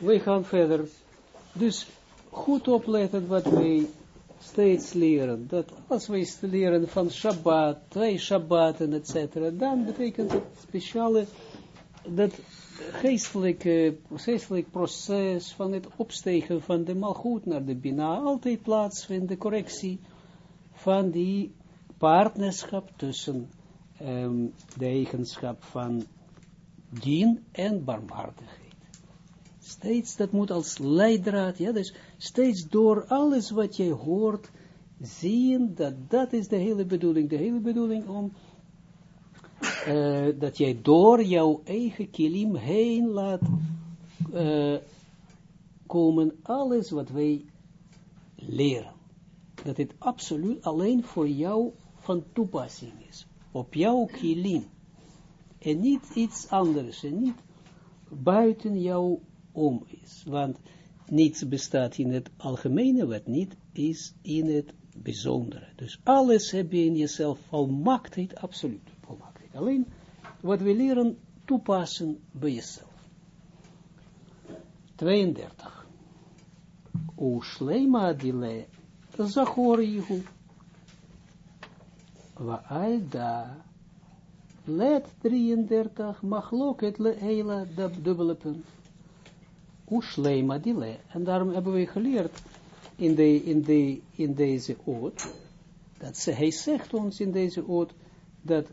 we gaan verder. Dus goed opletten wat wij steeds leren. Dat als wij leren van Shabbat, twee Shabbaten, etc. Dan betekent het speciale, dat geestelijke, geestelijk proces van het opstegen van de malgoed naar de Bina altijd plaatsvindt, de correctie van die partnerschap tussen um, de eigenschap van dien en barmhartigheid. Steeds, dat moet als leidraad, ja, dus steeds door alles wat je hoort, zien dat dat is de hele bedoeling. De hele bedoeling om, uh, dat jij door jouw eigen kilim heen laat uh, komen alles wat wij leren. Dat het absoluut alleen voor jou van toepassing is. Op jouw kilim. En niet iets anders. En niet buiten jouw om is. Want niets bestaat in het algemene, wat niet is in het bijzondere. Dus alles heb je in jezelf volmaaktheid, absoluut volmaaktheid. Alleen wat we leren toepassen bij jezelf. 32. O shleima dile zachorihu alda let 33 machloket le eila dubbele punt Ushleima dile. En daarom hebben we geleerd in, de, in, de, in deze oot, dat ze, hij zegt ons in deze oot, dat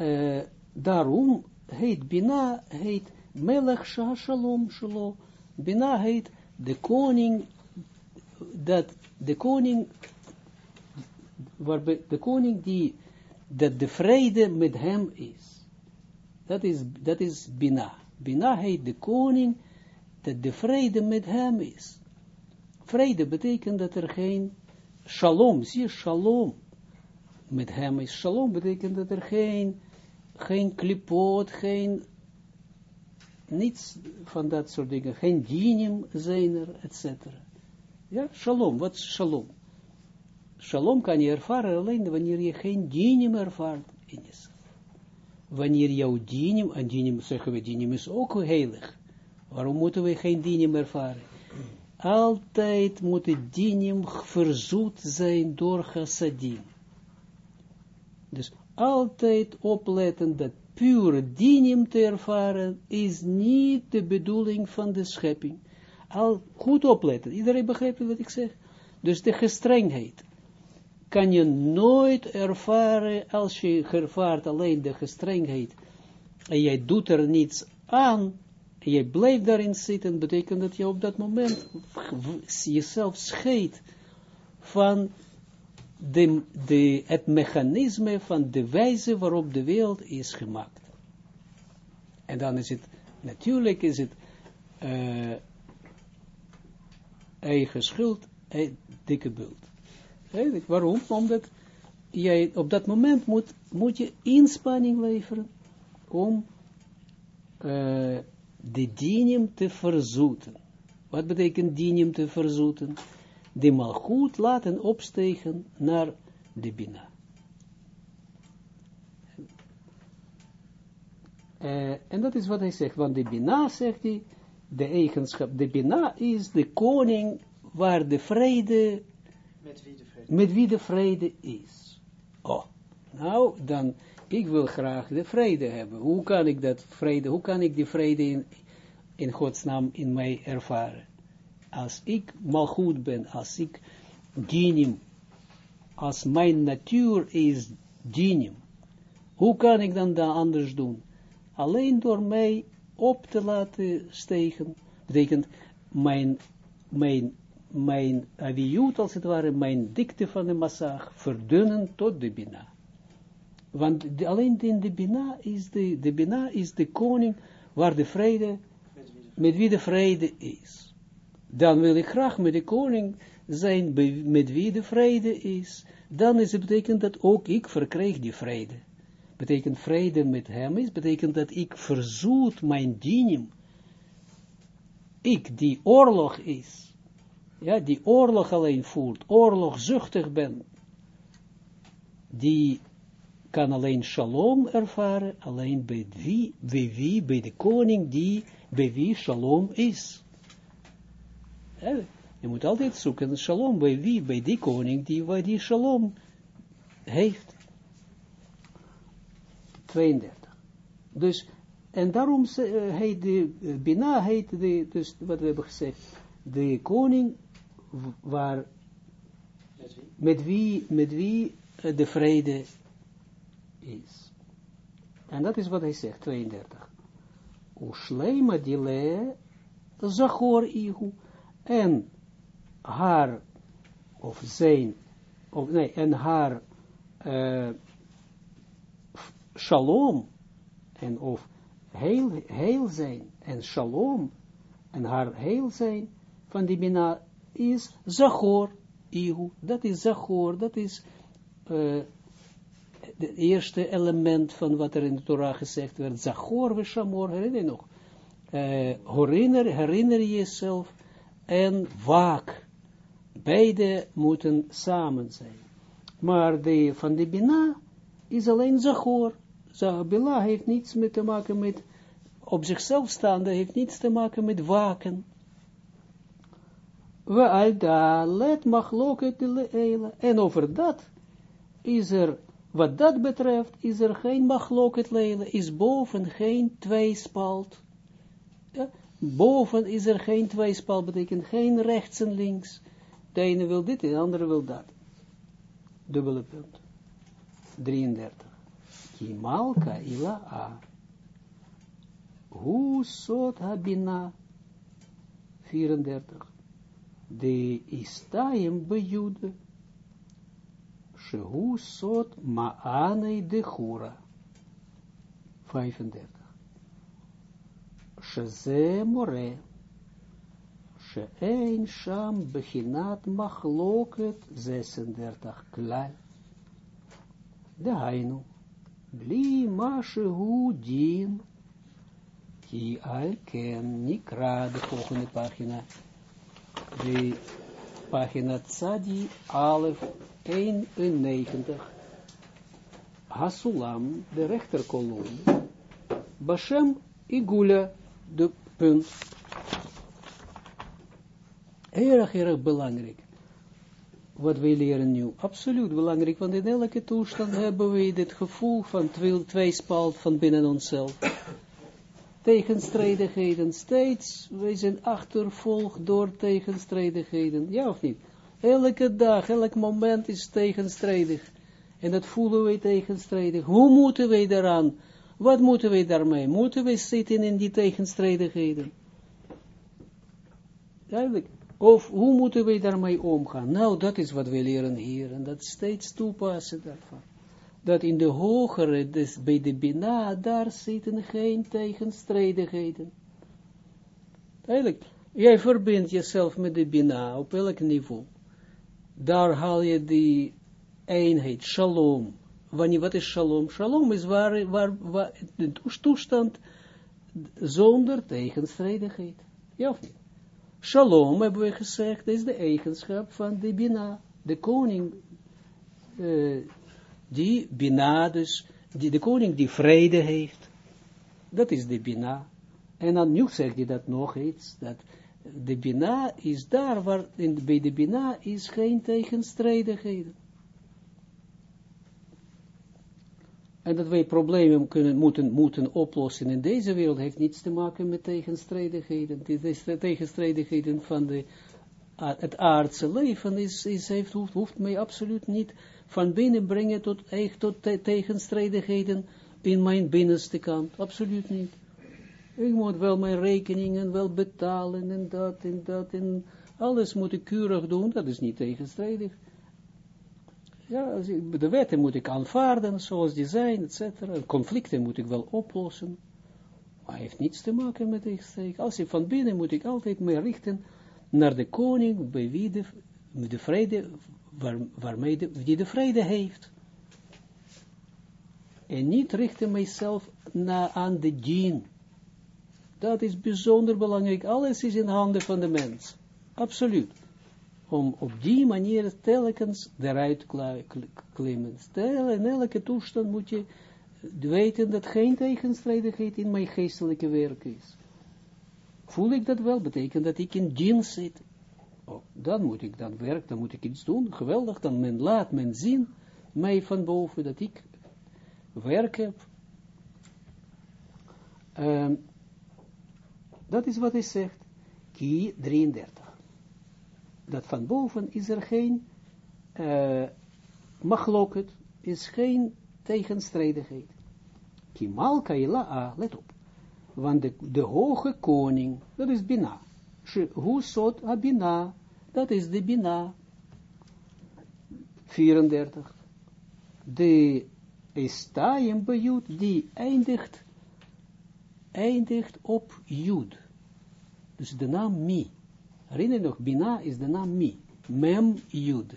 uh, daarom heet Bina, heet Melech Shah Shalom Shalom. Bina heet de koning, dat de koning, waarbij de koning die, dat de vrede met hem is. Dat is, dat is Bina. Bina heet de koning, dat de vrede met hem is. Vrede betekent dat er geen shalom, zie shalom met hem is. Shalom betekent dat er geen, geen klipot, geen, niets van dat soort dingen, geen dinim zijn er, etc. Ja, shalom, wat is shalom? Shalom kan je ervaren alleen wanneer je geen dinim ervaart in jezelf. Wanneer jouw dinim, en dinim zeggen we, dinim is ook heilig. Waarom moeten we geen dinim ervaren? Altijd moet het dinim verzoet zijn door chassadim. Dus altijd opletten dat puur dinim te ervaren is niet de bedoeling van de schepping. Al goed opletten. Iedereen begrijpt wat ik zeg? Dus de gestrengheid kan je nooit ervaren als je ervaart alleen de gestrengheid en jij doet er niets aan, je blijft daarin zitten, betekent dat je op dat moment jezelf scheidt van de, de, het mechanisme van de wijze waarop de wereld is gemaakt. En dan is het, natuurlijk is het uh, eigen schuld, eh, dikke bult. Waarom? Omdat jij op dat moment moet, moet je inspanning leveren om uh, de dinim te verzoeten. Wat betekent dinim te verzoeten? De malgoed laten opstegen naar de bina. Uh, en dat is wat hij zegt, want de bina, zegt hij, de eigenschap, de bina is de koning waar de vrede, met wie de vrede, met wie de vrede is. Oh, nou, dan ik wil graag de vrede hebben. Hoe kan ik dat vrede, hoe kan ik die vrede in, in Gods naam in mij ervaren? Als ik mal ben, als ik dinim, als mijn natuur is dinim, hoe kan ik dan dat anders doen? Alleen door mij op te laten stegen, betekent mijn, mijn, mijn aviut als het ware, mijn dikte van de massag, verdunnen tot de bina. Want alleen in de Bina is de, de Bina is de koning waar de vrede, met wie de vrede is. Dan wil ik graag met de koning zijn met wie de vrede is. Dan is het betekent dat ook ik verkrijg die vrede. Betekent vrede met hem is, betekent dat ik verzoet mijn dinim. Ik die oorlog is. Ja, die oorlog alleen voert, oorlogzuchtig ben. Die kan alleen shalom ervaren, alleen bij wie, bij wie, bij de koning die, bij wie shalom is. Je moet altijd zoeken shalom bij wie? Bij die koning die, waar die shalom heeft. 32. Dus, en daarom uh, heet de, uh, Bina heet de, dus wat we hebben gezegd, de koning waar, met wie, met wie uh, de vrede is. En dat is wat hij zegt, 32. Ushleima dile zachor ihu. En haar, of zijn, of nee, en haar uh, shalom, en of heel, heel zijn, en shalom, en haar heel zijn, van die mina, is zachor, ihu, dat is zachor, dat is uh, het eerste element van wat er in de Torah gezegd werd, zachor we shamor, herinner je nog, uh, herinner, herinner jezelf, en waak, beide moeten samen zijn. Maar de, van de Bina is alleen Zachor. Bila heeft niets met te maken met op zichzelf staande, heeft niets te maken met waken. We alda let machloket de En over dat is er, wat dat betreft, is er geen machloket is boven geen tweespalt. Ja? Boven is er geen tweespalt, betekent geen rechts en links. De ene wil dit, de andere wil dat. Dubbele punt. 33. Kimalka ila a. Hoe sot habina. 34. De istayem bejude. Shehu sot maanei de hura. 35. Sheze more. She'ein sham bechinat machloket 36 klal. De hainu. Bli mashehu din. Ki al ken nikra, de volgende pagina. De pagina tzadi alef 91. Hasulam, de rechterkolom. Bashem igula, de punt Erg, erg belangrijk. Wat wij leren nu. Absoluut belangrijk, want in elke toestand hebben we dit gevoel van tweespalt van binnen onszelf. Tegenstrijdigheden, steeds, wij zijn achtervolgd door tegenstrijdigheden. Ja of niet? Elke dag, elk moment is tegenstrijdig. En dat voelen wij tegenstrijdig. Hoe moeten wij daaraan? Wat moeten wij daarmee? Moeten wij zitten in die tegenstrijdigheden? Duidelijk. Of hoe moeten wij daarmee omgaan? Nou, dat is wat we leren hier. En dat steeds toepassen daarvan. Dat in de hogere, dus bij de Bina, daar zitten geen tegenstrijdigheden. Eigenlijk, jij verbindt jezelf met de Bina op elk niveau. Daar haal je die eenheid, shalom. Wanneer, wat is shalom? Shalom is waar, waar, waar de toestand zonder tegenstrijdigheid. Ja of? Shalom, hebben we gezegd, is de eigenschap van de Bina. De koning, uh, die Bina, dus die, de koning die vrede heeft. Dat is de Bina. En dan nu zegt hij dat nog iets, dat de Bina is daar waar, in, bij de Bina is geen tegenstrijdigheden. En dat wij problemen kunnen, moeten, moeten oplossen in deze wereld heeft niets te maken met tegenstrijdigheden. De tegenstrijdigheden van de, het aardse leven is, is, heeft, hoeft, hoeft mij absoluut niet van binnen brengen tot, echt tot tegenstrijdigheden in mijn binnenste kant. Absoluut niet. Ik moet wel mijn rekeningen wel betalen en dat en dat en alles moet ik keurig doen. Dat is niet tegenstrijdig. Ja, de wetten moet ik aanvaarden zoals die zijn, et cetera. Conflicten moet ik wel oplossen. Maar heeft niets te maken met tegenstreek. Als ik van binnen moet ik altijd me richten naar de koning, bij wie de, de vrede, waar, waarmee de, die de vrede heeft. En niet richten mijzelf na, aan de dien. Dat is bijzonder belangrijk. Alles is in handen van de mens. Absoluut om op die manier telkens eruit klimmen. Stel, in elke toestand moet je weten dat geen tegenstrijdigheid in mijn geestelijke werk is. Voel ik dat wel, betekent dat ik in dienst zit. Oh, dan moet ik dan werk, dan moet ik iets doen, geweldig, dan men, laat men zien mij van boven, dat ik werk heb. Um, dat is wat hij zegt, ki 33. Dat van boven is er geen uh, machloket, is geen tegenstrijdigheid. Ki malka ila'a, let op. Want de, de hoge koning, dat is Bina. Hoe sot Bina, dat is de Bina. 34. De Estayem bejud, die eindigt, eindigt op Jud. Dus de naam Mi. Herinner je nog, Bina is de naam Mi. Mem Jud.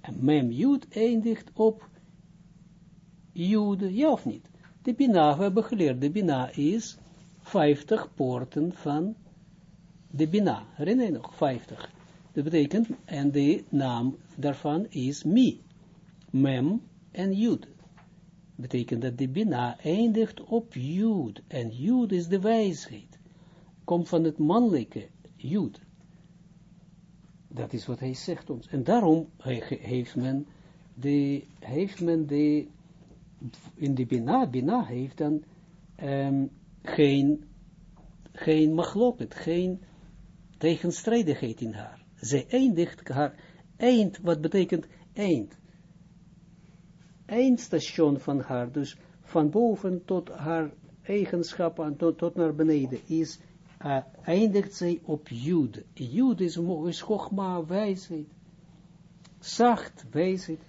En Mem Jud eindigt op Jud, ja of niet? De Bina, we hebben geleerd, de Bina is 50 poorten van de Bina. Herinner je nog? 50. Dat betekent, en de naam daarvan is Mi. Mem en Jud. Betekent dat de Bina eindigt op Jud. En Jud is de wijsheid. Komt van het mannelijke Jud. Dat is wat hij zegt ons. En daarom heeft men de, heeft men de, in de Bina, Bina heeft dan um, geen, geen machloket, geen tegenstrijdigheid in haar. Zij eindigt haar eind, wat betekent eind? Eindstation van haar, dus van boven tot haar eigenschappen, tot, tot naar beneden, is, uh, eindigt zij op Jud. Jud is, is Chogma, wijsheid. Zacht, wijsheid.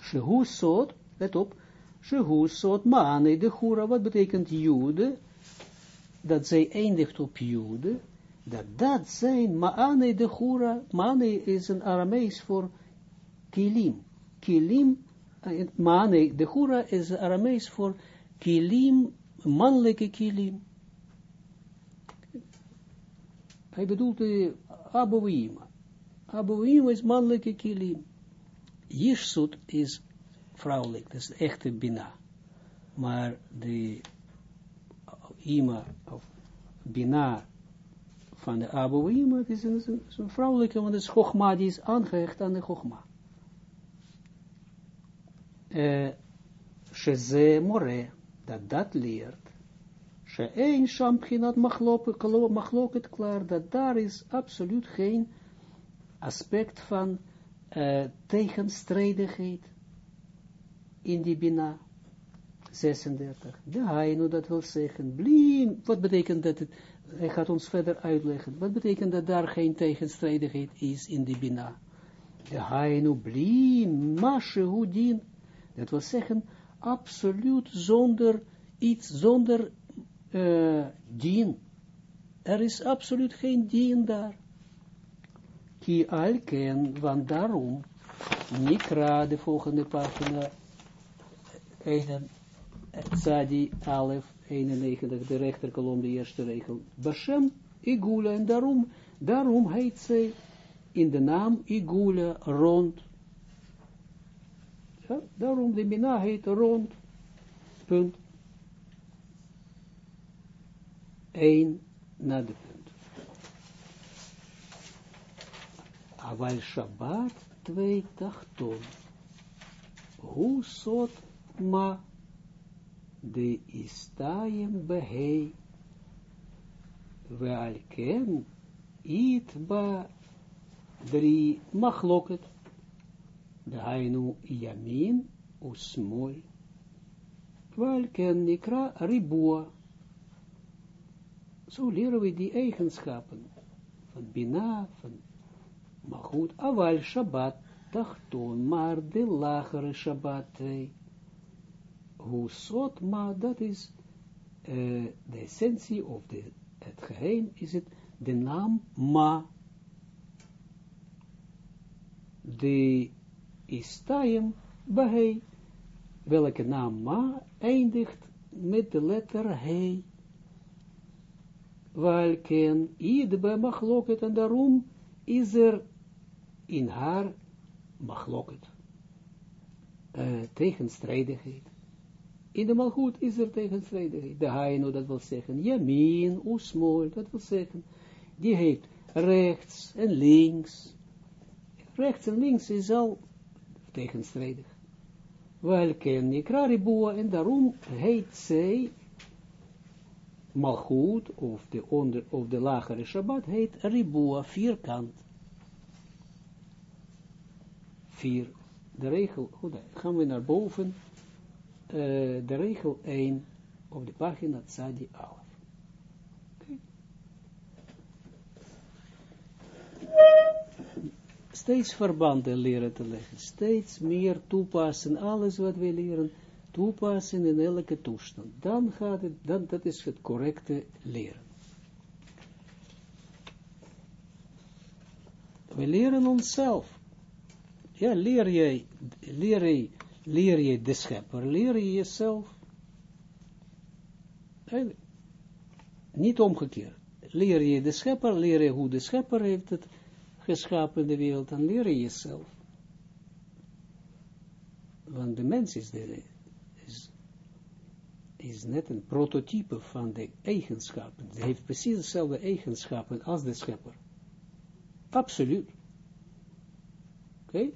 Shehu sot, let op, Shehu sot maane de Gura, wat betekent Jude? Dat zij eindigt op Jude, dat dat zijn maane de Gura, maane is een Aramees voor kilim. Kilim, maane de Gura is Aramees voor kilim, mannelijke kilim. Hij bedoelt de Abouima. Abouima is mannelijke kilim. Jirsut is vrouwelijk, dat is echte bina. Maar de ima, of bina van de Abouima, is een, een, vrouwelijke, want het is die is aangehecht aan de Chogma. Sheze more, dat dat leert. She'ein sham pchinat machloket klaar, dat daar is absoluut geen aspect van uh, tegenstrijdigheid in die Bina. 36. De Hainu, dat wil zeggen, blim, wat betekent dat het, hij gaat ons verder uitleggen, wat betekent dat daar geen tegenstrijdigheid is in die Bina. De Hainu, blim, mashe, hudin, dat wil zeggen, absoluut zonder iets, zonder uh, dien. Er is absoluut geen dien daar. Ki alken, want daarom, Nikra, de volgende pagina, Tzadi Alef 91, de rechterkolom, de eerste regel. Bashem Igula, en daarom, daarom heet zij in de naam Igula rond. Daarom de Mina heet rond. Punt. 1 na de punt. Aval Shabbat 2 tachton. Hoe sot ma de istayem behei ve'alken it ba drie machloket de hainu yamin usmol ve'alken nikra ribua zo leren we die eigenschappen van Bina, van maar aval Shabbat, tachton, maar de lagere Shabbat, hoe sot, maar dat is uh, de essentie of het geheim is het de naam ma. De istayem bahei, welke naam ma eindigt met de letter he. Welken idbe machloket en daarom is er in haar machloket. Uh, tegenstrijdigheid. In de is er tegenstrijdigheid. De haino, dat wil zeggen, yamin, usmol, dat wil zeggen, die heeft rechts en links. Rechts en links is al tegenstrijdig. Wel ken Nikra en daarom heet zij Malchut of de, onder, of de lagere Shabbat heet Ribua, vierkant. Vier. De regel, goed, gaan we naar boven. Uh, de regel 1 op de pagina Tzadi 11. Okay. Steeds verbanden leren te leggen, steeds meer toepassen, alles wat we leren, toepassen in elke toestand. Dan gaat het, dan, dat is het correcte leren. We leren onszelf. Ja, leer jij, leer je, leer je de schepper, leer je jezelf. Niet omgekeerd. Leer je de schepper, leer je hoe de schepper heeft het geschapen in de wereld, dan leer je jezelf. Want de mens is, is, net een prototype van de eigenschappen. Hij heeft precies dezelfde eigenschappen als de schepper. Absoluut. Oké?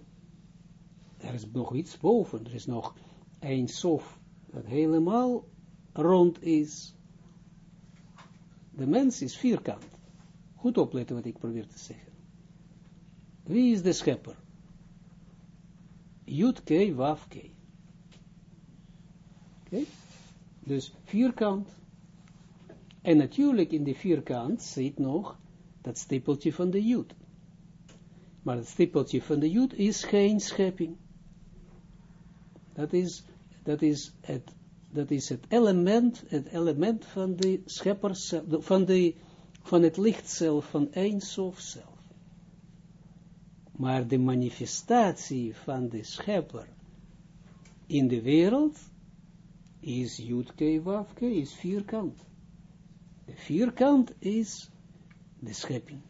Er is nog iets boven. Er is nog een sof dat helemaal rond is. De mens is vierkant. Goed opletten wat ik probeer te zeggen. Wie is de schepper? Jut K, Waf K. Oké? Dus vierkant. En natuurlijk in de vierkant zit nog dat stippeltje van de Jut. Maar het stippeltje van de Jut is geen schepping. Dat is, dat is het dat is het element, het element van de schepper, van, de, van het licht van Eindsof zelf. Maar de manifestatie van de schepper in de wereld is Jutke Wafke, is vierkant. De vierkant is de schepping.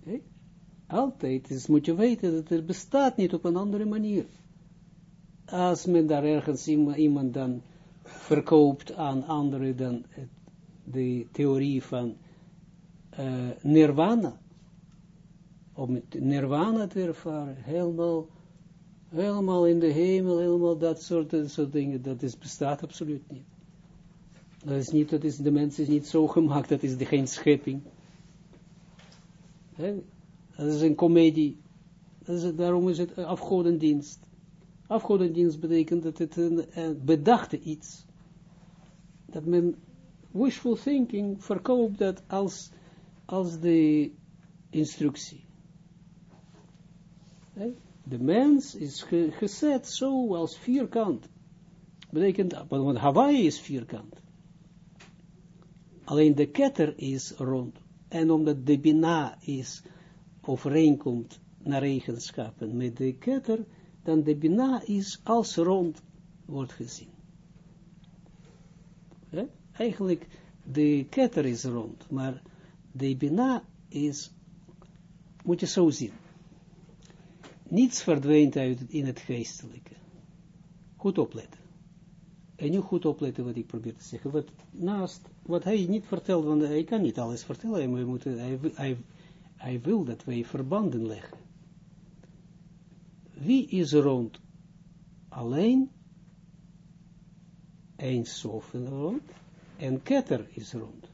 Okay? Altijd is, moet je weten dat er bestaat niet op een andere manier als men daar ergens iemand dan verkoopt aan anderen dan de theorie van uh, nirvana, om nirvana te ervaren, helemaal, helemaal in de hemel, helemaal dat soort, soort dingen, dat is, bestaat absoluut niet. Dat is niet, dat is, de mens is niet zo gemaakt, dat is de, geen schepping. Dat is een komedie. daarom is het afgodendienst. Afgodendienst betekent dat het een, een bedachte iets. Dat men wishful thinking verkoopt dat als, als de instructie. De mens is gezet zo als vierkant. Betekent, want Hawaii is vierkant. Alleen de ketter is rond. En omdat de bina is, overeenkomt naar eigenschappen met de ketter, dan de Bina is als rond wordt gezien. Eigenlijk, de ketter is rond, maar de Bina is, moet je zo zien, niets verdwijnt uit in het geestelijke. Goed opletten. En nu goed opletten wat ik probeer te zeggen. Wat naast, wat hij niet vertelt, want hij kan niet alles vertellen, hij, wil dat wij verbanden leggen. Wie is rond? Alleen een sof rond en ketter is rond.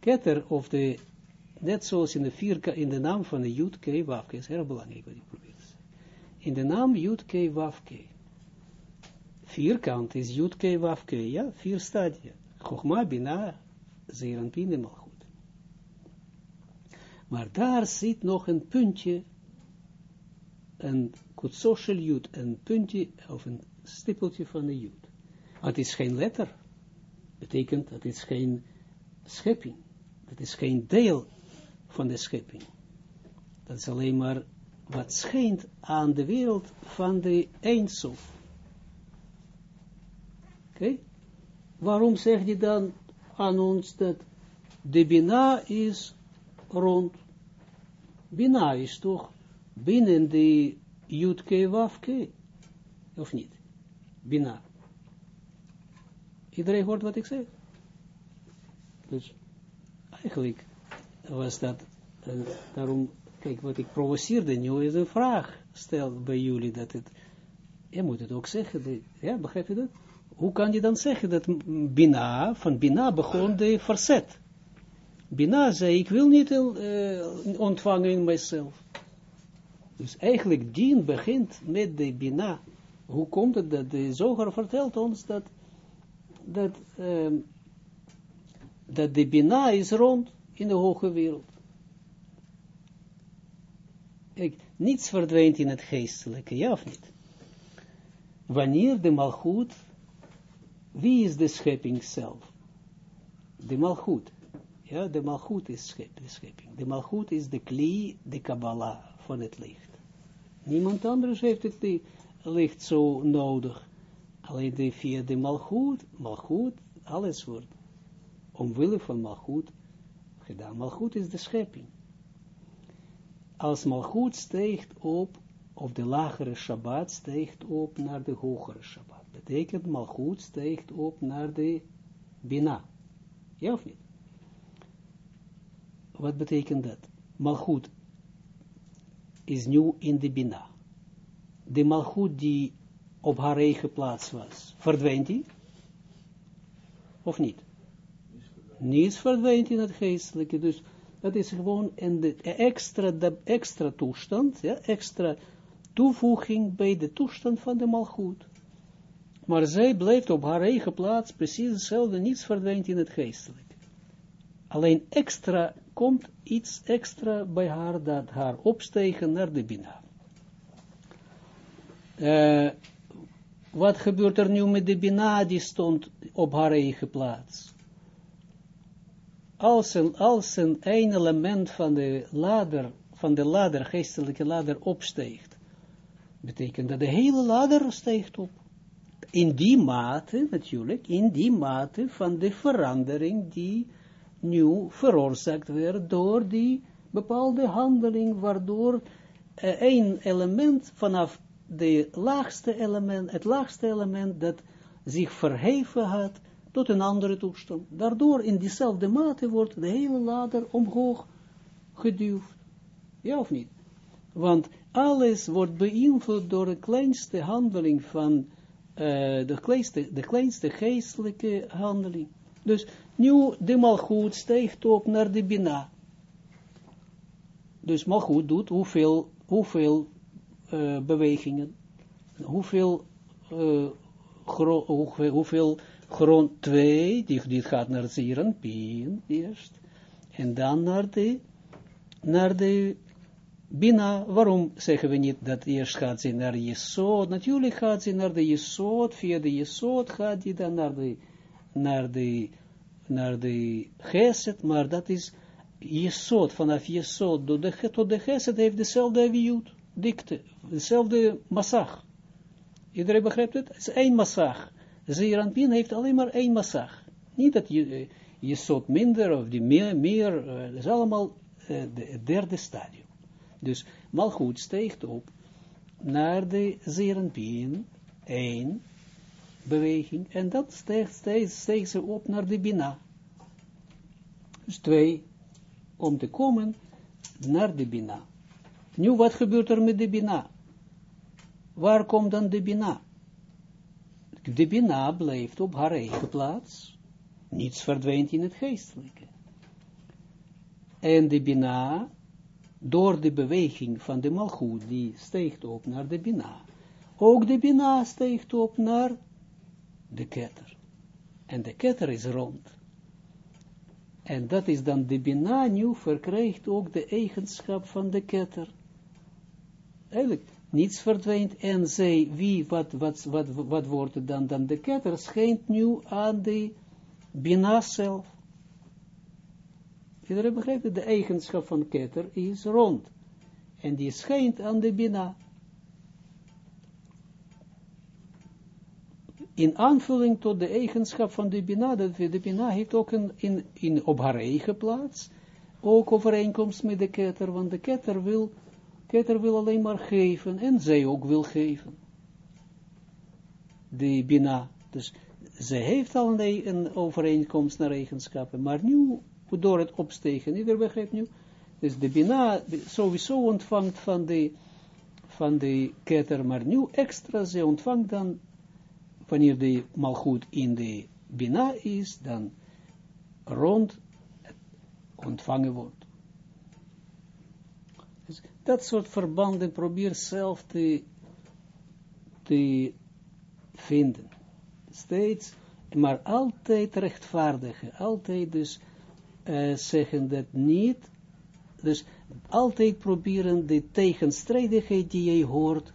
Ketter of de, net zoals in de vierka, in de naam van de Jud K Wafke, is heel belangrijk wat ik probeer. In de naam Jud K Wafke. Vierkant is Jud K Wafke, ja, vier stadia. Chogma, Bina, Zeranpin en Malchut. Maar daar zit nog een puntje een kutsosel jut, een puntje of een stippeltje van de jut. Het is geen letter. Betekent, het is geen schepping. Het is geen deel van de schepping. Dat is alleen maar wat schijnt aan de wereld van de eindsof. Oké? Waarom zeg je dan aan ons dat de Bina is rond? Bina is toch binnen de Jutke Wafke, of niet? Bina. Iedereen hoort wat ik zeg? Dus, eigenlijk was dat, uh, daarom, kijk, wat ik provoceerde nu is een vraag stel bij jullie, dat het, je moet het ook zeggen, de, ja, begrijp je dat? Hoe kan je dan zeggen dat Bina, van Bina begon de verzet? Bina zei, ik wil niet uh, ontvangen in mijzelf. Dus eigenlijk dien begint met de Bina. Hoe komt het dat de zoger vertelt ons dat, dat, uh, dat de Bina is rond in de hoge wereld. Ik, niets verdwijnt in het geestelijke, ja of niet? Wanneer de malgoed, wie is de schepping zelf? De malgoed. Ja, de malgoed is de schepping. De malgoed is de kli, de Kabbalah van het licht. Niemand anders heeft het licht zo nodig. Alleen de, via de malgoed, malgoed, alles wordt omwille van malgoed gedaan. Malgoed is de schepping. Als malgoed steegt op, of de lagere Shabbat steegt op naar de hogere Shabbat. Betekent malgoed steegt op naar de Bina. Ja of niet? Wat betekent dat? Malgoed is nu in de Bina. De malgoed die op haar eigen plaats was, verdwijnt die? Of niet? Niets verdwijnt in het geestelijke, dus dat is gewoon een extra, de extra toestand, ja, extra toevoeging bij de toestand van de malgoed. Maar zij blijft op haar eigen plaats precies hetzelfde, niets verdwijnt in het geestelijke. Alleen extra komt iets extra bij haar, dat haar opstegen naar de Bina. Uh, wat gebeurt er nu met de Bina, die stond op haar eigen plaats? Als een, als een, een element van de ladder, van de ladder, geestelijke ladder opsteegt, betekent dat de hele ladder steekt op. In die mate, natuurlijk, in die mate van de verandering die nu veroorzaakt werd door die bepaalde handeling, waardoor een element vanaf de laagste element, het laagste element dat zich verheven had tot een andere toestand. Daardoor in diezelfde mate wordt de hele ladder omhoog geduwd. Ja of niet? Want alles wordt beïnvloed door de kleinste handeling van uh, de, kleinste, de kleinste geestelijke handeling. Dus nu de malgoed stijgt op naar de bina. Dus malgoed doet hoeveel, hoeveel uh, bewegingen, hoeveel, hoeveel, hoeveel grond 2, die, die gaat naar Zieren, Pien eerst, en dan naar de, naar de Bina, waarom zeggen we niet dat eerst gaat ze naar Jesod? Natuurlijk gaat ze naar de Jesod, via de Jesod gaat die dan naar de, naar de, naar de Geset, maar dat is Jesod, vanaf Jesod tot de, tot de Geset heeft dezelfde aviut, dikte, dezelfde massag. Iedereen begrijpt het? Het is één massag. Zeeranpien heeft alleen maar één massag. Niet dat je, je soort minder of die meer, meer uh, dat is allemaal de, het derde stadium. Dus Malchut steegt op naar de Zeeranpien, één beweging, en dat steegt, steegt, steegt ze op naar de Bina. Dus twee, om te komen naar de Bina. Nu, wat gebeurt er met de Bina? Waar komt dan de Bina? De Bina blijft op haar eigen plaats. Niets verdwijnt in het geestelijke. En de Bina, door de beweging van de Malchut, die steekt op naar de Bina. Ook de Bina steekt op naar de ketter. En de ketter is rond. En dat is dan de Bina nu verkrijgt ook de eigenschap van de ketter. Eigenlijk, niets verdwijnt en zij, wie, wat, wat, wat, wat wordt het dan? Dan de ketter schijnt nu aan de Bina zelf. Iedereen begrijpt? De eigenschap van ketter is rond. En die schijnt aan de Bina. In aanvulling tot de eigenschap van de Bina, dat de Bina heeft ook in, in, op haar eigen plaats, ook overeenkomst met de ketter, want de ketter wil Keter wil alleen maar geven en zij ook wil geven. De Bina. Dus zij heeft al een overeenkomst naar eigenschappen, maar nu door het opstegen. Ieder begrijpt nu? Dus de Bina sowieso ontvangt van de, van de ketter, maar nu extra, ze ontvangt dan, wanneer de malgoed in de Bina is, dan rond ontvangen wordt. Dat soort verbanden probeer zelf te, te vinden. Steeds, maar altijd rechtvaardigen. Altijd dus uh, zeggen dat niet. Dus altijd proberen de tegenstrijdigheid die jij hoort,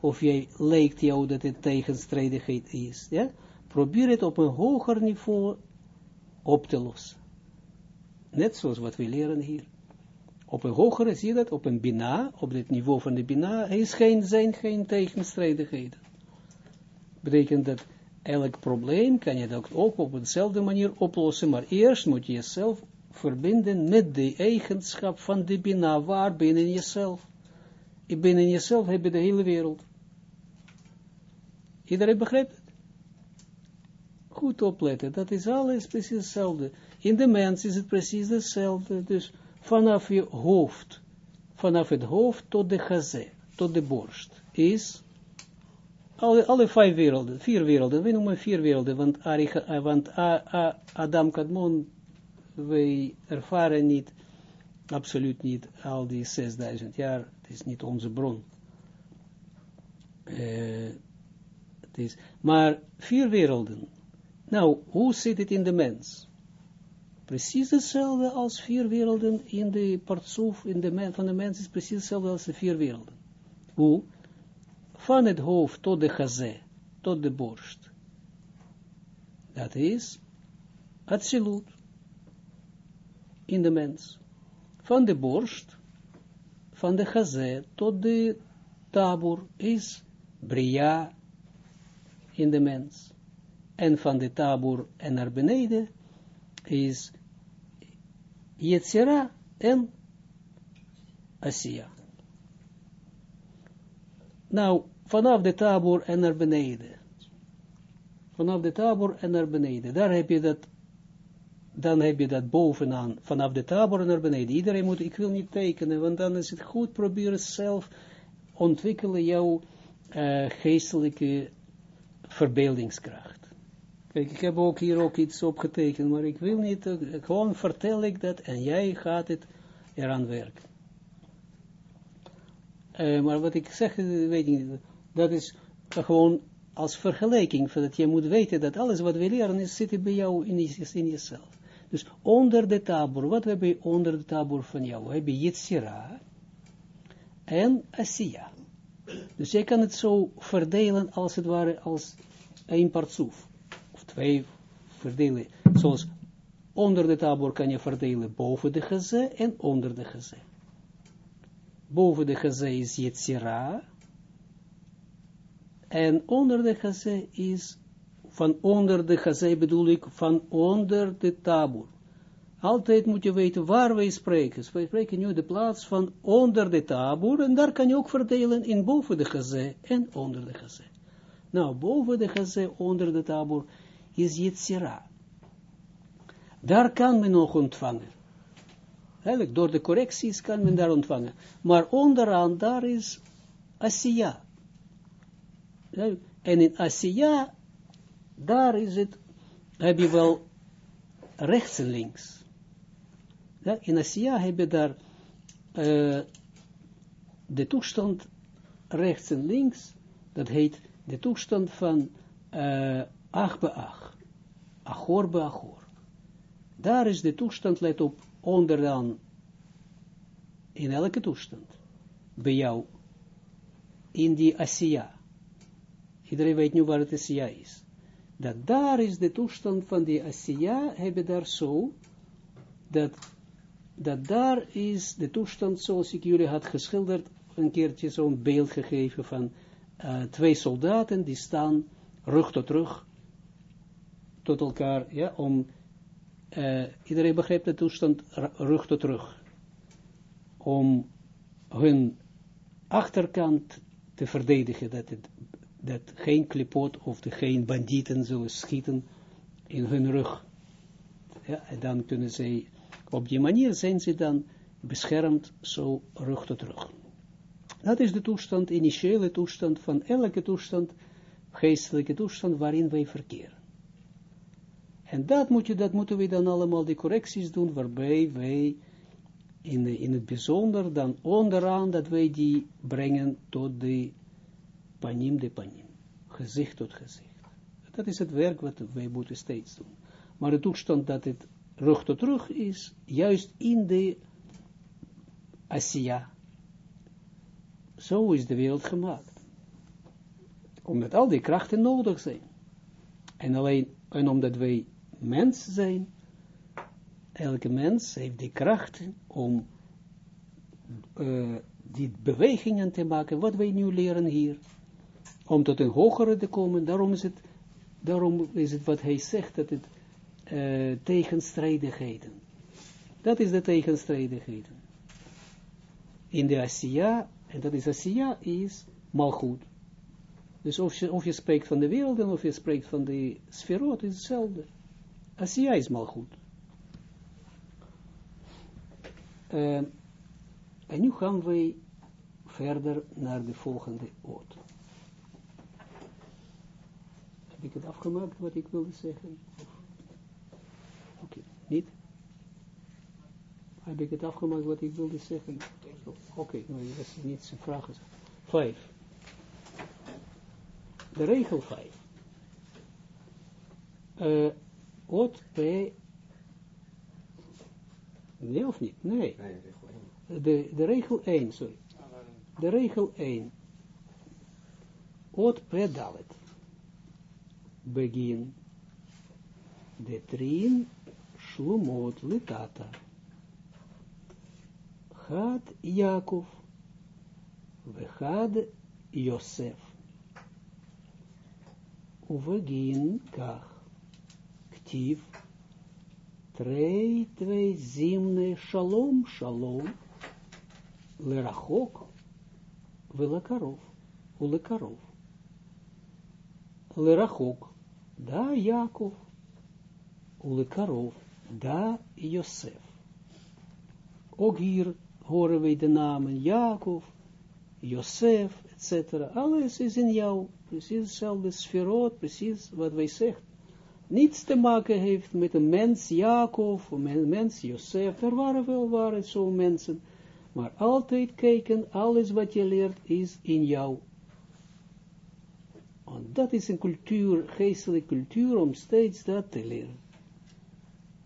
of jij lijkt jou dat het tegenstrijdigheid is, ja? probeer het op een hoger niveau op te lossen. Net zoals wat we leren hier. Op een hogere, zie je dat, op een bina, op het niveau van de bina, is geen, zijn geen tegenstrijdigheden. Betekent dat elk probleem kan je dat ook op dezelfde manier oplossen, maar eerst moet je jezelf verbinden met de eigenschap van de bina, waar binnen jezelf. Binnen jezelf heb je de hele wereld. Iedereen begrijpt het? Goed opletten, dat is alles precies hetzelfde. In de mens is het precies hetzelfde, dus vanaf je hoofd, vanaf het hoofd tot de gazé, tot de borst, is alle, alle vijf werelden, vier werelden, we noemen vier werelden, want, Ari, want Adam Kadmon, wij ervaren niet, absoluut niet, al die 6000 jaar, het is niet onze bron. Uh, het is, maar vier werelden. Nou, hoe zit het in de mens? Precies hetzelfde als vier werelden in de partsoef, in de men, van de mens is precies hetzelfde als de vier werelden. Hoe? Van het hoofd tot de gazé, tot de borst. Dat is absoluut in de mens. Van de borst, van de gazé tot de tabur is bria in de mens. En van de tabur en naar beneden is Yetzira en Asiya. Nou, vanaf de tabor en naar beneden. Vanaf de tabor en naar beneden. Daar heb je dat, dan heb je dat bovenaan, vanaf de tabor en naar beneden. Iedereen moet, ik wil niet tekenen, want dan is het goed proberen zelf ontwikkelen jouw uh, geestelijke verbeeldingskracht. Kijk, ik heb ook hier ook iets opgetekend, maar ik wil niet, uh, gewoon vertel ik dat en jij gaat het eraan werken. Uh, maar wat ik zeg, weet ik niet, dat is gewoon als vergelijking, dat je moet weten dat alles wat we leren is, zit bij jou in, jezelf. Dus onder de tabor, wat heb je onder de tabor van jou? Heb je Yitzira en Asiya. Dus je kan het zo verdelen als het ware als een partsoef twee verdelen, zoals onder de tabor kan je verdelen boven de geze en onder de geze. Boven de geze is Yetzira, en onder de geze is, van onder de geze bedoel ik, van onder de tabor. Altijd moet je weten waar wij spreken. Wij spreken nu de plaats van onder de tabor, en daar kan je ook verdelen in boven de geze en onder de geze. Nou, boven de geze, onder de tabor, is Yetzira. Daar kan men nog ontvangen. Eigenlijk, door de correcties kan men daar ontvangen. Maar onderaan, daar is Asiya. En in Asiya, daar is het, heb je wel rechts en links. in Asiya heb je daar uh, de toestand rechts en links, dat heet de toestand van uh, ach be ach, achor be achor. Daar is de toestand, let op, onderaan, in elke toestand, bij jou, in die Asiya. Iedereen weet nu waar het Asiya is. Dat daar is de toestand van die Asiya, hebben daar zo, dat, dat daar is de toestand, zoals ik jullie had geschilderd, een keertje zo'n beeld gegeven van uh, twee soldaten, die staan rug tot rug, tot elkaar, ja, om, uh, iedereen begrijpt de toestand rug tot rug, om hun achterkant te verdedigen, dat, het, dat geen klipot of de, geen bandieten zullen schieten in hun rug. Ja, en dan kunnen zij Op die manier zijn ze dan beschermd zo rug tot rug. Dat is de toestand, initiële toestand van elke toestand, geestelijke toestand waarin wij verkeren. En dat, moet je, dat moeten we dan allemaal die correcties doen, waarbij wij in, in het bijzonder dan onderaan dat wij die brengen tot de panim de panim, gezicht tot gezicht. Dat is het werk wat wij moeten steeds doen. Maar de toestand dat het rug tot rug is, juist in de Asiya. Zo is de wereld gemaakt. Omdat al die krachten nodig zijn. En alleen, en omdat wij mens zijn, elke mens heeft die krachten om uh, die bewegingen te maken, wat wij nu leren hier, om tot een hogere te komen, daarom is het, daarom is het wat hij zegt, dat het uh, tegenstrijdigheden. Dat is de tegenstrijdigheden. In de Asiya, en dat is Asiya, is malgoed. Dus of je, of je spreekt van de wereld en of je spreekt van de sferot, is hetzelfde. Asiya is malgoed. Uh, en nu gaan we verder naar de volgende oot. Heb ik het afgemaakt wat ik wilde zeggen? Oké, okay. niet? Heb ik het afgemaakt wat ik wilde zeggen? Oké, okay, nou, dat is niet zijn vraag. Vijf. De regel vijf. Uh, Ot P. Nee of niet? Nee. nee de, de regel 1, sorry. De regel 1. Ot pedalet. Begin. De trin shlumot litata. Had Jacob. had Yosef. Uvegin kach. Ktiv. Trei, twee zimne, shalom, shalom. lerachok, velakarov, ulekarov. Lerachok, da Jacob, ulekarov, da Josef. Ook hier horen wij de namen Jacob, Josef, etc. Alles is in jou, precies hetzelfde sferot, precies wat wij zeggen. Niets te maken heeft met een mens Jacob, een mens Josef. Er waren wel waren zo mensen maar altijd kijken, alles wat je leert is in jou. En dat is een cultuur, geestelijke cultuur, om steeds dat te leren.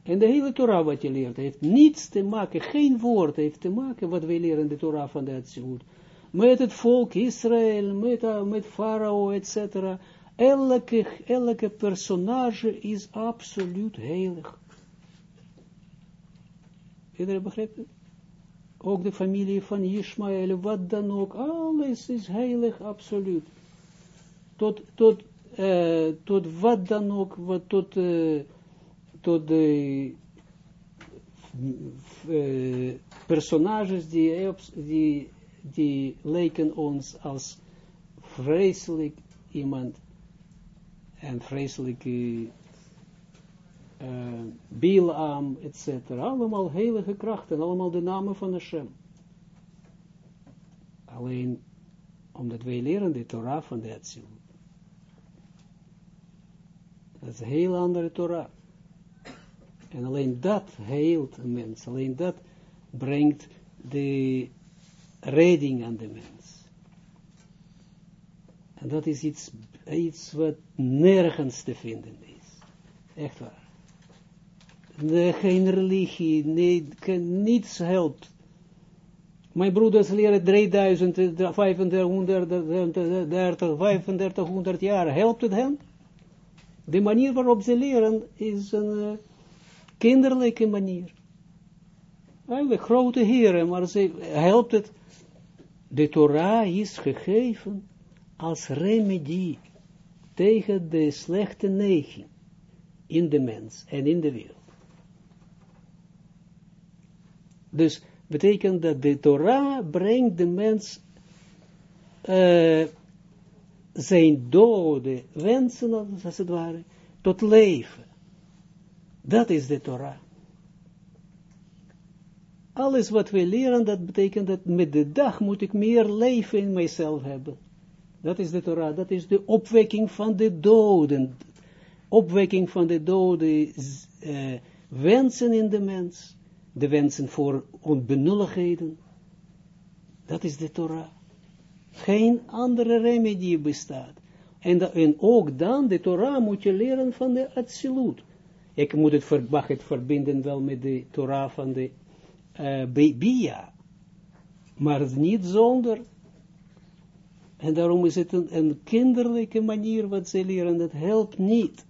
En de hele Torah wat je leert, heeft niets te maken, geen woord heeft te maken, wat wij leren in de Torah van de Atsilut. Met het volk Israël, met, uh, met Farao, etc. Elke, elke personage is absoluut heilig. Iedereen begrijpt het? ook de familie van Ishmael, wat dan ook, alles is heilig, absoluut. Tot, tot, uh, tot wat dan ook, wat tot, uh, tot de uh, personages die, die, die lijken ons als vreselijk iemand en vreselijke uh, Bilam, etc. Allemaal heilige krachten, allemaal de namen van Hashem. Alleen omdat wij leren de Torah van de Etzil. Dat is een heel andere Torah. En alleen dat heelt een mens. Alleen dat brengt de redding aan de mens. En dat is iets, iets wat nergens te vinden is. Echt waar geen religie, nee, niets helpt. Mijn broeders leren 3000, 3500, 3500 jaar. Helpt het hen? De manier waarop ze leren is een uh, kinderlijke manier. Eigenlijk grote heren, maar ze helpt het. De Torah is gegeven als remedie tegen de slechte neiging in de mens en in de wereld. Dus betekent dat de Torah brengt de mens uh, zijn dode wensen, als het ware, tot leven. Dat is de Torah. alles wat we leren, dat betekent dat met de dag moet ik meer leven in mijzelf hebben. Dat is de Torah, dat is de opwekking van de doden. Opwekking van de doden, uh, wensen in de mens, de wensen voor onbenulligheden. Dat is de Torah. Geen andere remedie bestaat. En, ook dan, de Torah moet je leren van de absolute. Ik moet het, ver, mag het verbinden wel met de Torah van de uh, Bia. Maar niet zonder. En daarom is het een, kinderlijke manier wat ze leren. Dat helpt niet.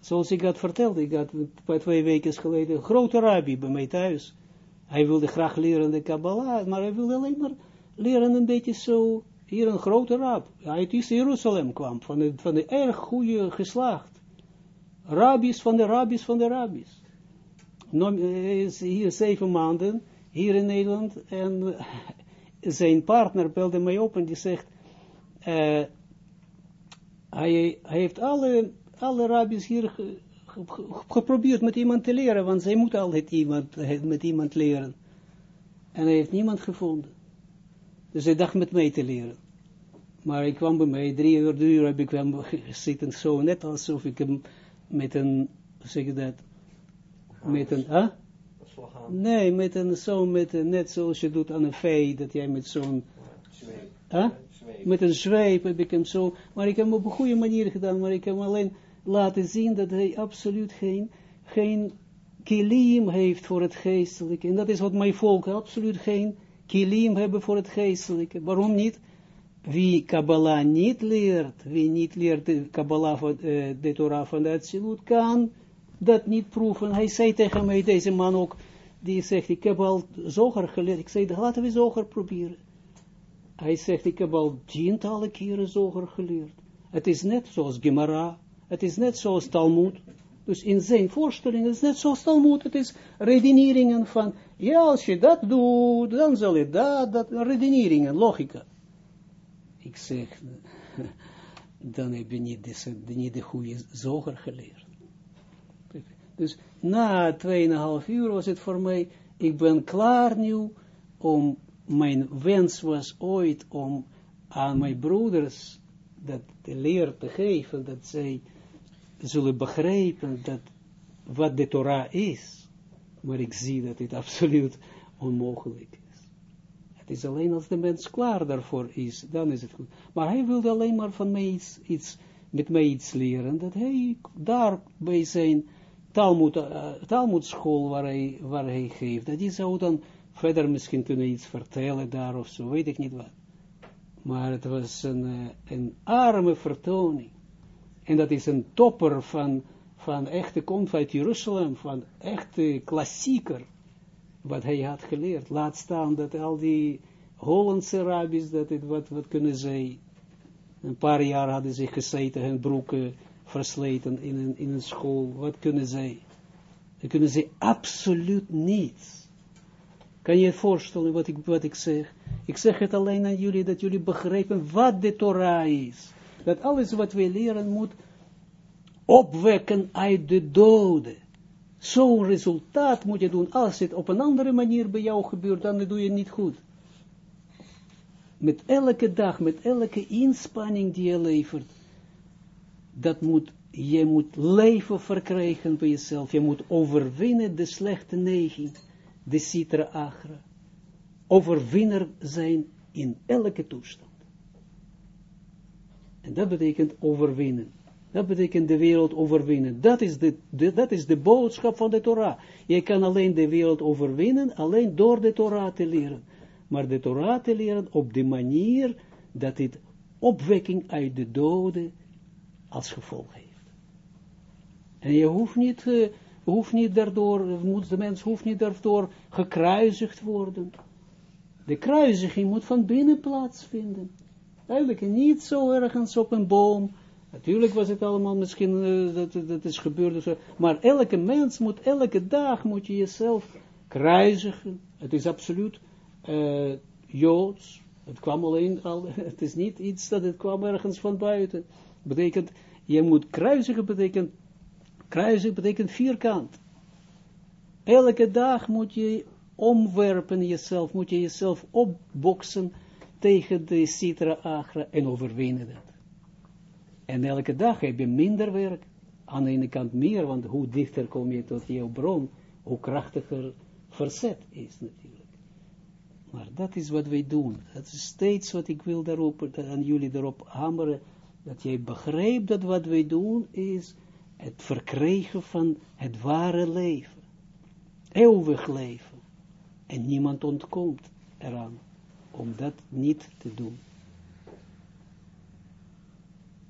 Zoals ik had verteld, ik had twee weken geleden een grote rabbi bij mij thuis. Hij wilde graag leren de Kabbalah, maar hij wilde alleen maar leren een beetje zo, hier een grote rab. Hij uit Jeruzalem kwam, van de, van de erg goede geslacht. Rabbis van de rabbis van de rabbis. Hij is hier zeven maanden, hier in Nederland, en zijn partner belde mij op en die zegt, uh, hij, hij heeft alle alle rabbis hier geprobeerd met iemand te leren, want zij moeten altijd iemand, met iemand leren. En hij heeft niemand gevonden. Dus hij dacht met mij te leren. Maar ik kwam bij mij, drie uur, drie uur heb ik hem zitten zo, net alsof ik hem met een, hoe zeg je dat, met een, Nee, met een, zo, met een, net zoals je doet aan een vee, dat jij met zo'n, huh? met een zweep heb ik hem zo, maar ik heb hem op een goede manier gedaan, maar ik heb hem alleen laten zien dat hij absoluut geen, geen kilim heeft voor het geestelijke. En dat is wat mijn volk absoluut geen kilim hebben voor het geestelijke. Waarom niet? Wie Kabbalah niet leert, wie niet leert de Kabbalah van uh, de Torah van de Atsilut, kan dat niet proeven. Hij zei tegen mij, deze man ook, die zegt, ik heb al zoger geleerd. Ik zei, laten we zoger proberen. Hij zegt, ik heb al tientallen keren zoger geleerd. Het is net zoals Gemara. Het is net zoals Talmud. Dus in zijn voorstelling is het net zoals Talmud. Het is redeneringen van, ja, als je dat doet, dan zal je dat, dat, redeneringen, logica. Ik zeg, dan heb je niet de, niet de goede zoger geleerd. Dus na 2,5 uur was het voor mij, ik ben klaar nu om, mijn wens was ooit om aan mijn broeders dat de leer te geven, dat zij zullen begrijpen dat wat de Torah is, maar ik zie dat dit absoluut onmogelijk is. Het is alleen als de mens klaar daarvoor is, dan is het goed. Maar hij wilde alleen maar van mij iets, met mij iets leren, dat hij daar bij zijn Talmud, Talmudschool waar hij, waar hij geeft, dat hij zou dan verder misschien kunnen iets vertellen daar of zo, weet ik niet wat. Maar het was een, uh, een arme vertoning. En dat is een topper van, van echte, komt uit Jeruzalem, van echte klassieker, wat hij had geleerd. Laat staan dat al die Hollandse rabbis, dat wat, wat kunnen zij, een paar jaar hadden ze gezeten, hun broeken versleten in een, in een school, wat kunnen zij? Dan kunnen ze absoluut niets. Kan je je voorstellen wat ik, wat ik zeg? Ik zeg het alleen aan jullie, dat jullie begrijpen wat de Torah is dat alles wat wij leren moet opwekken uit de doden. Zo'n resultaat moet je doen. Als het op een andere manier bij jou gebeurt, dan doe je niet goed. Met elke dag, met elke inspanning die je levert, dat moet, je moet leven verkrijgen bij jezelf. Je moet overwinnen de slechte neiging, de citra agra. Overwinner zijn in elke toestand. En dat betekent overwinnen. Dat betekent de wereld overwinnen. Dat is de, dat is de boodschap van de Torah. Je kan alleen de wereld overwinnen, alleen door de Torah te leren. Maar de Torah te leren op de manier dat het opwekking uit de doden als gevolg heeft. En je hoeft niet, uh, hoeft niet daardoor, de mens hoeft niet daardoor gekruisigd worden. De kruisiging moet van binnen plaatsvinden. Eigenlijk niet zo ergens op een boom. Natuurlijk was het allemaal misschien, uh, dat, dat is gebeurd, zo. maar elke mens moet, elke dag moet je jezelf kruisigen. Het is absoluut uh, Joods. Het kwam alleen al, het is niet iets dat het kwam ergens van buiten. Betekent, je moet kruisigen, betekent, kruisigen betekent vierkant. Elke dag moet je omwerpen jezelf, moet je jezelf opboksen tegen de citra agra en overwinnen dat. En elke dag heb je minder werk, aan de ene kant meer, want hoe dichter kom je tot jouw bron, hoe krachtiger verzet is natuurlijk. Maar dat is wat wij doen. Dat is steeds wat ik wil daarop, aan jullie daarop hameren, dat jij begrijpt dat wat wij doen is het verkrijgen van het ware leven. Eeuwig leven. En niemand ontkomt eraan om dat niet te doen.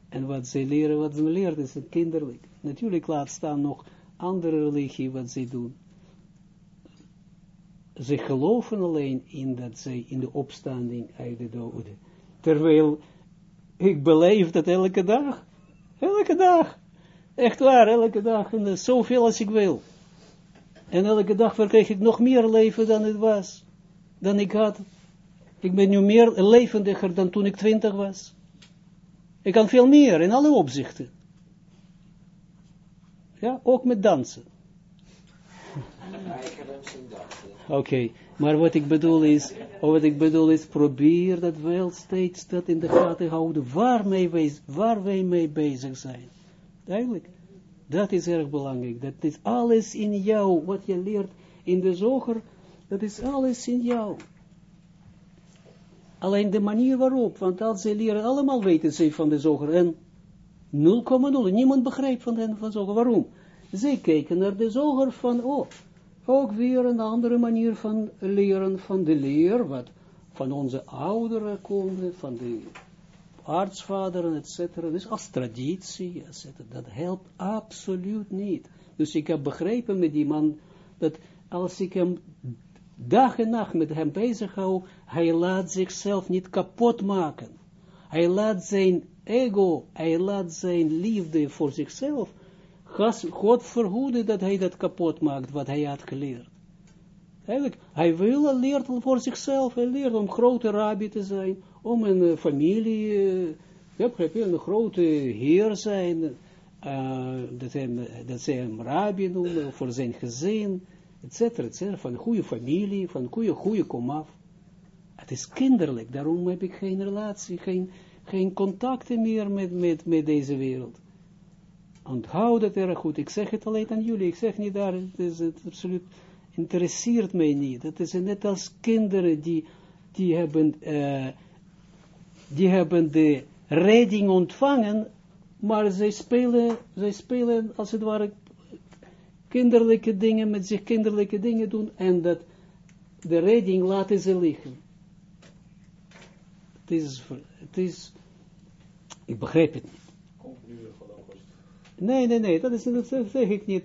En wat zij leren, wat ze leren, is kinderlijk. Natuurlijk laat staan nog andere religie wat zij doen. Ze geloven alleen in dat zij in de opstanding uit de doden. Terwijl ik beleef dat elke dag. Elke dag. Echt waar, elke dag. En zoveel als ik wil. En elke dag verkreeg ik nog meer leven dan het was. Dan ik had. Ik ben nu meer levendiger dan toen ik twintig was. Ik kan veel meer in alle opzichten. Ja, ook met dansen. Oké, maar wat ik bedoel is, wat ik bedoel is, probeer dat wel steeds dat in de gaten houden, waar, wij, wij mee bezig zijn. Duidelijk. Dat is erg belangrijk. Dat is alles in jou, wat je leert in de zoger, dat is alles in jou. Alleen de manier waarop, want als ze leren, allemaal weten ze van de zoger, en 0,0, niemand begrijpt van van zoger. Waarom? Zij kijken naar de zoger van, oh, ook weer een andere manier van leren van de leer, wat van onze ouderen komt, van de artsvaderen, etc. Dus als traditie, etc. Dat helpt absoluut niet. Dus ik heb begrepen met die man, dat als ik hem dag en nacht met hem bezig hou, hij laat zichzelf niet kapot maken. Hij laat zijn ego, hij laat zijn liefde voor zichzelf God verhoede dat hij dat kapot maakt, wat hij had geleerd. Eigenlijk, hij wil, hij leert voor zichzelf, hij leert om grote rabbi te zijn, om een uh, familie, uh, ja, een grote heer zijn, uh, dat, hij, dat zij hem rabbi noemen, voor zijn gezin, etc., etc., van goede familie, van goede, goede komaf. Het is kinderlijk, daarom heb ik geen relatie, geen, geen contacten meer met, met, met deze wereld. Onthoud het erg goed. Ik zeg het alleen aan jullie. Ik zeg niet daar, het is het absoluut, interesseert mij niet. Het is net als kinderen die, die hebben, uh, die hebben de redding ontvangen, maar zij spelen, zij spelen als het ware kinderlijke dingen, met zich kinderlijke dingen doen, en dat de redding laten ze liggen. Het is, het is, ik begrijp het niet. Nee, nee, nee, dat, is, dat zeg ik niet.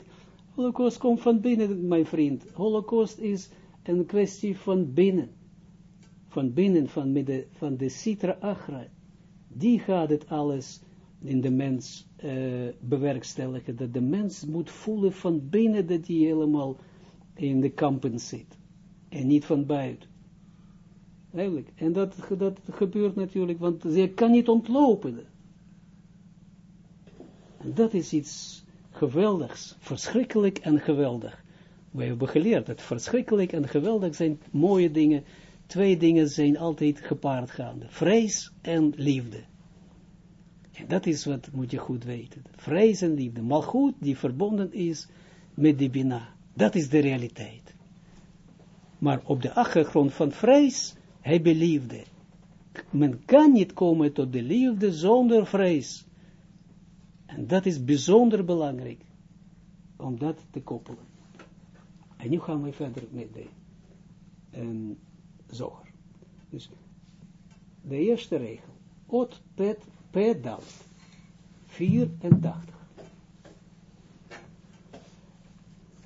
Holocaust komt van binnen, mijn vriend. Holocaust is een kwestie van binnen. Van binnen, van, de, van de Sitra Achra. Die gaat het alles in de mens uh, bewerkstelligen. Dat de mens moet voelen van binnen dat hij helemaal in de kampen zit. En niet van buiten. Eigenlijk. En dat, dat gebeurt natuurlijk, want ze kan niet ontlopen dat is iets geweldigs, verschrikkelijk en geweldig. We hebben geleerd dat verschrikkelijk en geweldig zijn mooie dingen. Twee dingen zijn altijd gepaard gaande. Vrees en liefde. En dat is wat moet je goed weten. Vrees en liefde. Maar goed, die verbonden is met die Bina. Dat is de realiteit. Maar op de achtergrond van vrees heb je liefde. Men kan niet komen tot de liefde zonder vrees. En dat is bijzonder belangrijk, om dat te koppelen. En nu gaan we verder met de um, zoger. Dus de eerste regel. Ot pet pedal. 84.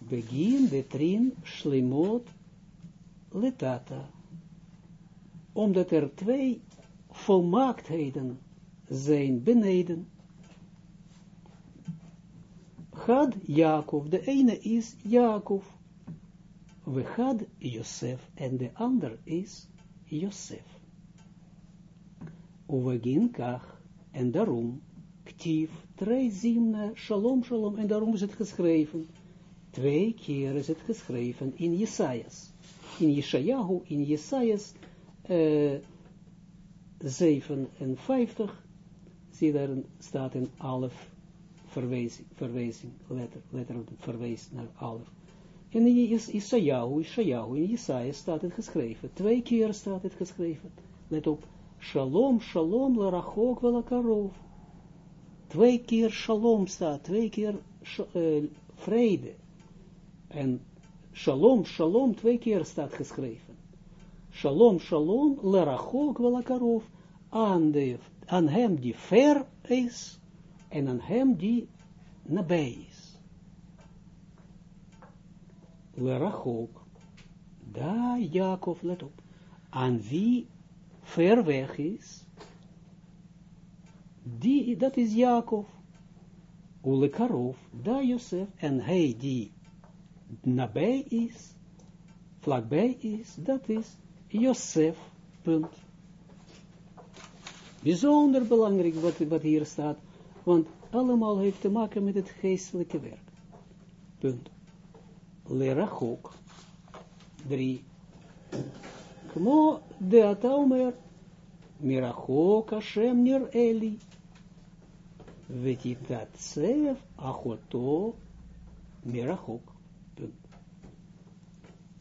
Begin de trin schlimot letata. Omdat er twee volmaaktheden zijn beneden Jacob, de ene is Jacob. We had Josef en de ander is Josef. Ovegin kach en daarom ktief, tre zimne, shalom shalom en daarom is het geschreven. Twee keer is het geschreven in Jesajas. in Yeshayahu, in Jesajas uh, 57, zie daar staat een alf verwijzing, verwijzing letter, letter naar alf. En in Isaiah, Isaiah, in Jesaja staat het geschreven. Twee keer staat het geschreven. Let op. Shalom, shalom, la rachok wel karov. Twee keer shalom staat, twee keer uh, vrede. En shalom, shalom, twee keer staat geschreven. Shalom, shalom, la rachok wel karov. Aan, aan hem die ver is, en aan hem die nabij is. Lerachok, da Jacob, let op, aan wie ver weg is, die, dat is Jacob, Ulekarov, da Josef, en hij die nabij is, vlakbij is, dat is Josef, punt. Bijzonder belangrijk wat, wat hier staat, want allemaal heeft te maken met het geestelijke werk. Punt lerachok. Drie. Kmo de ataumer mirachok Hashem nir Eli. Vetitatsev achoto mirachok.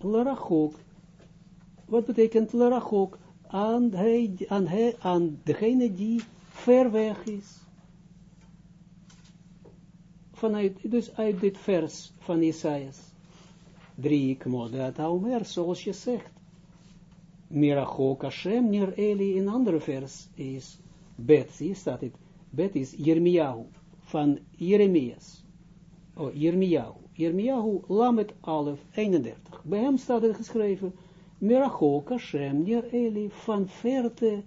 Lerachok. Wat betekent lerachok? Aan, hij, aan, hij, aan degene die ver weg is. Vanuit, dus uit dit vers van Isaias drie kmodat Omer, zoals je zegt. Mirachok Hashem, Nir Eli, in andere vers is Bet, zie staat het, Bet is Jeremiahu, van Jeremias. Oh, Jeremiahu. Jeremiahu, Lamet Alef, 31. Bij hem staat het geschreven, Mirachok Hashem, Nir Eli, van verte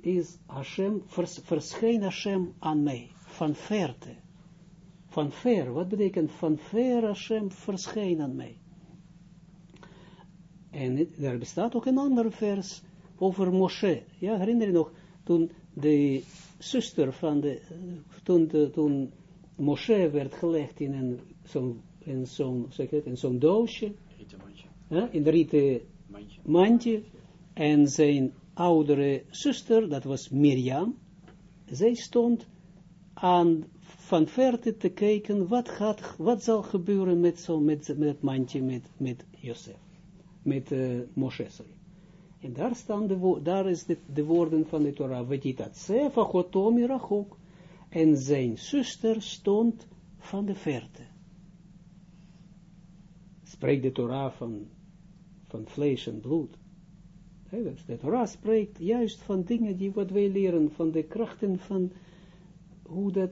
is Hashem, vers, verscheen Hashem aan mij, van verte van ver, wat betekent van ver Hashem verscheen aan mij. En er bestaat ook een ander vers over Moshe. Ja, herinner je nog, toen de zuster van de, toen, de, toen Moshe werd gelegd in een zo'n in zo'n zeg het, in zo'n doosje, ja, in de rieten mandje. mandje, en zijn oudere zuster, dat was Mirjam, zij stond aan van verte te kijken, wat, gaat, wat zal gebeuren met, zo, met, met het mandje met, met Josef, met uh, Moshe. En daar staan de, daar is de, de woorden van de Torah, Rachok, en zijn zuster stond van de verte. Spreekt de Torah van, van vlees en bloed. De Torah spreekt juist van dingen die wat wij leren, van de krachten van hoe dat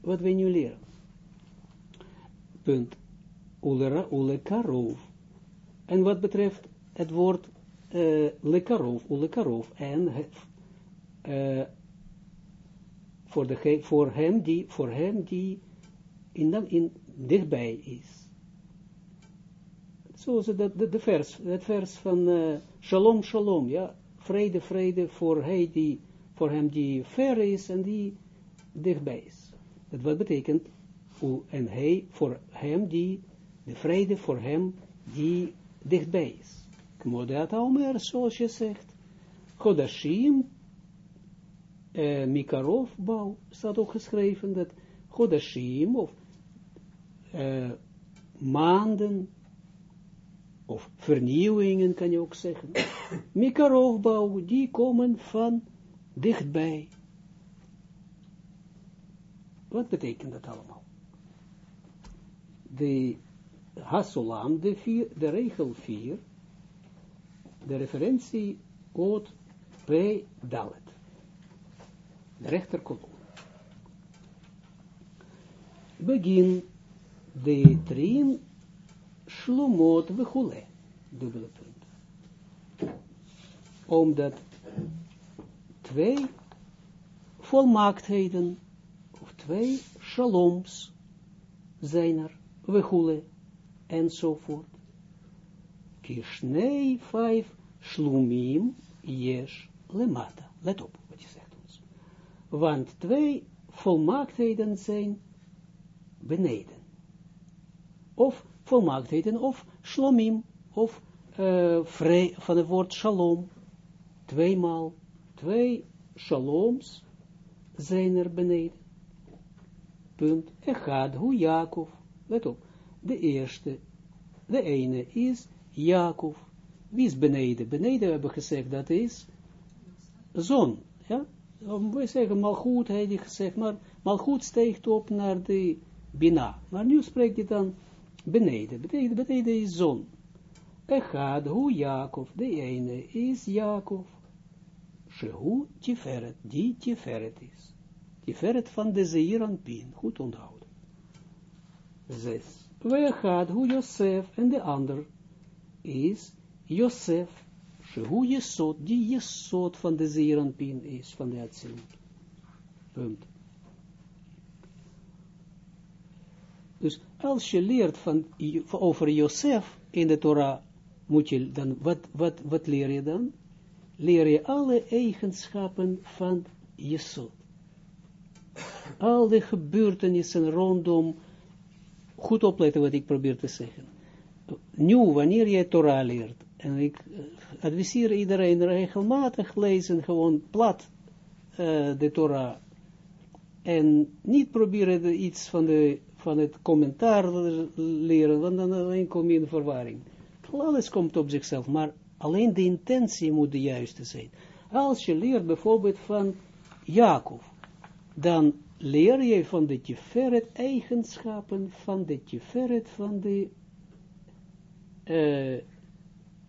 wat wij nu leren. Punt. Ulekarov. En wat betreft het woord uh, lekarov, ulekarov, en uh, voor, de, voor, hem die, voor hem die in, in, dichtbij is. Zoals dat, de, vers, het vers van uh, shalom, shalom, ja, vrede, vrede voor, hij die, voor hem die ver is en die dichtbij is. Dat wat betekent, en hij, voor hem die, de vrede voor hem die dichtbij is. Kmodat Omer, zoals je zegt, Chodashim, eh, Mikarov bouw, staat ook geschreven dat Chodashim, of eh, maanden, of vernieuwingen kan je ook zeggen, Mikarov bouw, die komen van dichtbij. Wat betekent dat allemaal? De Hasulam, de, vier, de regel 4, de referentie Oot P. Dalet. De rechterkolom. Begin de trin shlomot vechule. Dubbele punt. Omdat twee volmaaktheden twee shaloms zijn er, wehule, enzovoort. Kishnei vijf shlumim yesh lemata. Let op wat je zegt ons. Want twee volmaaktheden zijn beneden. of volmaaktheden, of shlomim, of uh, vrij, van het woord shalom, tweemaal, twee shaloms zijn er beneden. Punt. Echad, hoe Jacob, let op, de eerste, de ene is Jacob. Wie is beneden? Beneden hebben gezegd, dat is zon, ja? We zeggen malgoed, hij die gezegd, maar malgoed steekt op naar de bina. Maar nu spreekt hij dan beneden, beneden, beneden is zon. Echad, hoe Jacob, de ene is Jacob. Shehu Tiferet, die Tiferet is. Tiferet van de Zeeranpien, goed onthouden. Zes. Echad, hoe Josef, en de ander is Josef. Shehu Jesod, die Jesod van de Zeeranpien is, van de Atsilut. Punt. Dus als je leert van, over Josef in de Torah, moet je dan, wat, wat, wat leer je dan? Leer je alle eigenschappen van Jesod. Al de gebeurtenissen rondom, goed opletten wat ik probeer te zeggen. Nu, wanneer je Torah leert, en ik eh, adviseer iedereen regelmatig lezen, gewoon plat uh, de Torah, en niet proberen iets van, de, van het commentaar leren, want dan kom je in verwarring. Alles komt op zichzelf, maar alleen de intentie moet de juiste zijn. Als je leert bijvoorbeeld van Jacob, dan leer je van de Tiferet eigenschappen van de Tiferet van de uh,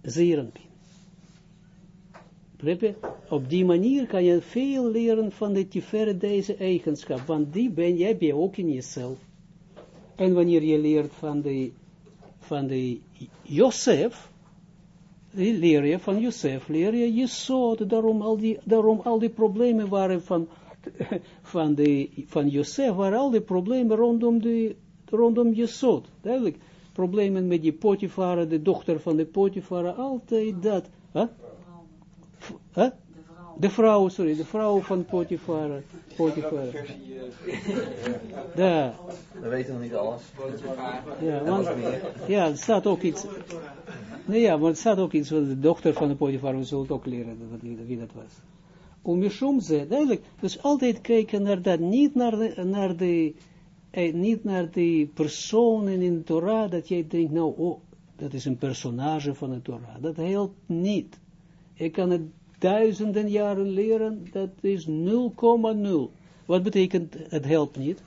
Zerenpin. Op die manier kan je veel leren van de Tiferet deze eigenschap, want die ben jij bij ook in jezelf. En wanneer je leert van de, van de Josef, leer je van Josef, leer je Jesod, daarom al die, daarom al die problemen waren van, van, de, van Josef, waren al die problemen rondom, de, rondom Jesod, duidelijk. Problemen met die Potifara, de dochter van de Potifara, altijd dat. Huh? Huh? De vrouw, sorry, de vrouw van Potifar. Potifar. Ja. We weten nog niet alles. Ja, want, ja, er staat ook iets. Nee, ja, maar het staat ook iets van de dochter van de Potifar, we zullen het ook leren wie dat was. Om Mishum ze, duidelijk, dus altijd kijken naar dat, niet naar de, naar de, eh, niet naar de personen in de Torah, dat jij denkt, nou, oh, dat is een personage van de Torah. Dat helpt niet. Ik kan het duizenden jaren leren, dat is 0,0. Wat betekent, het helpt niet?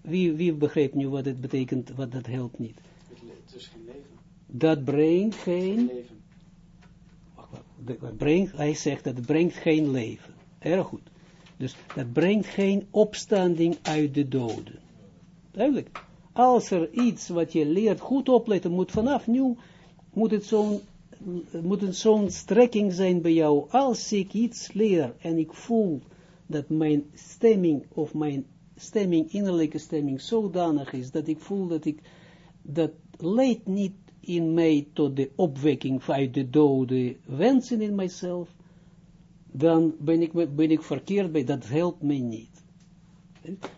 Wie, wie begrijpt nu wat het betekent, wat dat helpt niet? Het is geen leven. Dat brengt geen... leven. Brengt, hij zegt dat het brengt geen leven. Erg goed. Dus dat brengt geen opstanding uit de doden. Duidelijk. Als er iets wat je leert goed opletten moet vanaf nu, moet het zo'n moet een zo'n strekking zijn bij jou, als ik iets leer en ik voel dat mijn stemming of mijn stemming, innerlijke stemming zodanig is, dat ik voel dat ik, dat leidt niet in mij tot de opwekking uit de dode wensen in mijzelf, dan ben ik, ben ik verkeerd bij, dat helpt mij niet.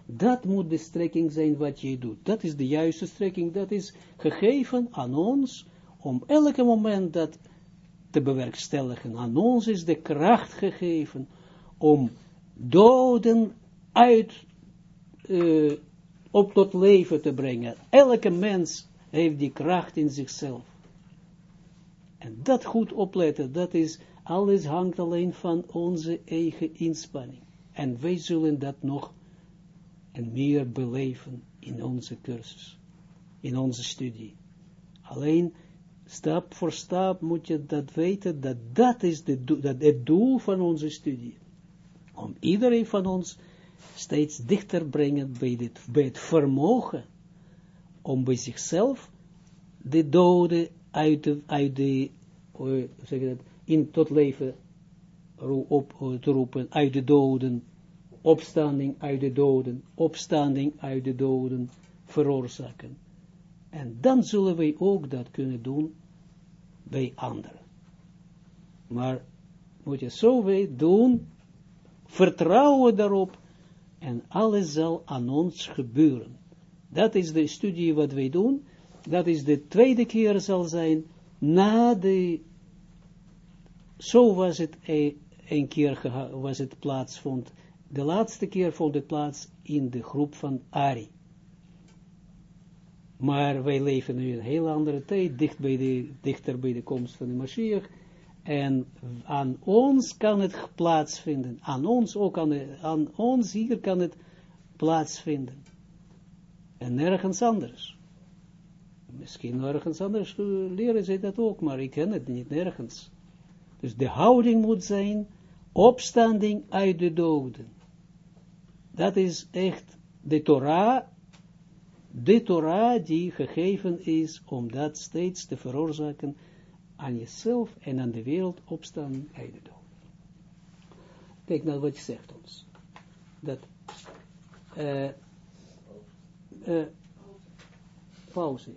Dat moet de strekking zijn wat je doet. Dat is de juiste strekking, dat is gegeven aan ons, om elke moment dat te bewerkstelligen. Aan ons is de kracht gegeven om doden uit uh, op tot leven te brengen. Elke mens heeft die kracht in zichzelf. En dat goed opletten, dat is, alles hangt alleen van onze eigen inspanning. En wij zullen dat nog en meer beleven in onze cursus, in onze studie. Alleen stap voor stap moet je dat weten, dat dat is de, het doel van onze studie. Om iedereen van ons steeds dichter brengen bij, dit, bij het vermogen om bij zichzelf de doden uit de, uit de zeg dat, in tot leven op, te roepen, uit de doden, opstanding uit de doden, opstanding uit de doden veroorzaken. En dan zullen wij ook dat kunnen doen bij anderen. Maar moet je zo doen, vertrouwen daarop en alles zal aan ons gebeuren. Dat is de studie wat wij doen. dat is de tweede keer zal zijn, na de, zo was het een keer was het plaatsvond, de laatste keer vond het plaats in de groep van Ari. Maar wij leven nu een heel andere tijd, dicht bij de, dichter bij de komst van de Mashiach, en aan ons kan het plaatsvinden, aan ons ook, aan, aan ons hier kan het plaatsvinden. En nergens anders. Misschien nergens anders leren ze dat ook, maar ik ken het niet nergens. Dus de houding moet zijn, opstanding uit de doden. Dat is echt de Torah, de Torah die gegeven is om dat steeds te veroorzaken aan jezelf en aan de wereld opstanding uit de doden. Kijk nou wat je zegt ons. Dat uh, uh, pauze.